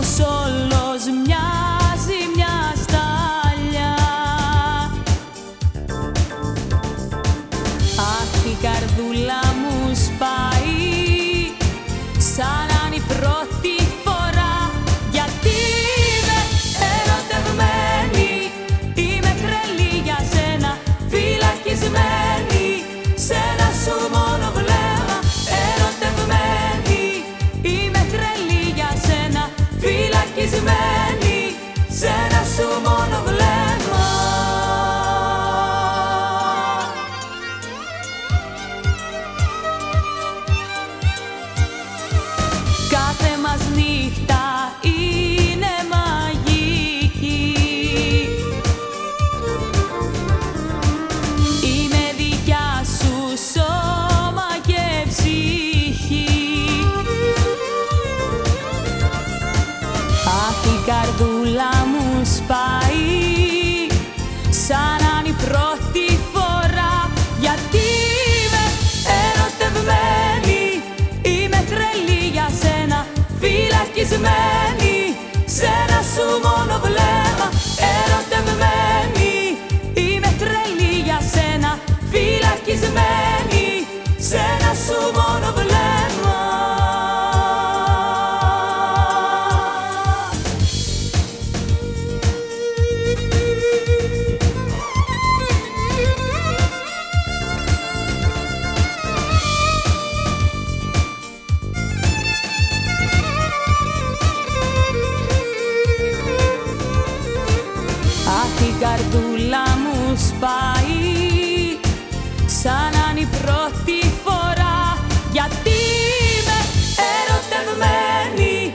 κόσμος μοιάζει μια στάλια. Καρδιά Απ' την καρδούλα μου σπάει Σαν να είναι η πρώτη φορά. Γιατί είμαι ερωτευμένη Είμαι τρελή για σένα Φυλακισμένη. Καρδούλα μου σπάει. Σαν να είναι η πρώτη φορά γιατί είμαι ερωτευμένη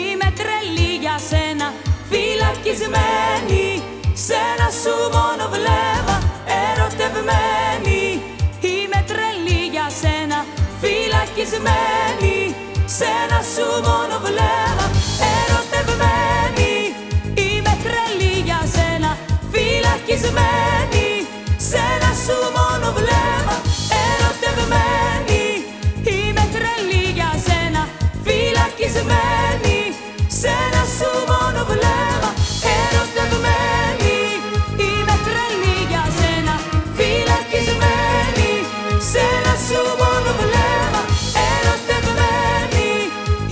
είμαι τρελή για σένα φυλακισμένη. Σε ένα σου μόνο βλέμμα ερωτευμένη. Είμαι τρελή για σένα φυλακισμένη. Σε ένα σου μόνο βλέμμα Κλεισμένοι σε ένα σου μόνο βλέμμα. Ερωτευμένοι είμαι τρελή για σένα. Φυλακισμένοι σε ένα σου μόνο βλέμμα. Ερωτευμένοι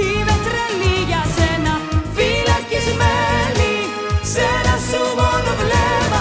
είμαι τρελή για σένα. Φυλακισμένοι σε ένα σου μόνο βλέμμα.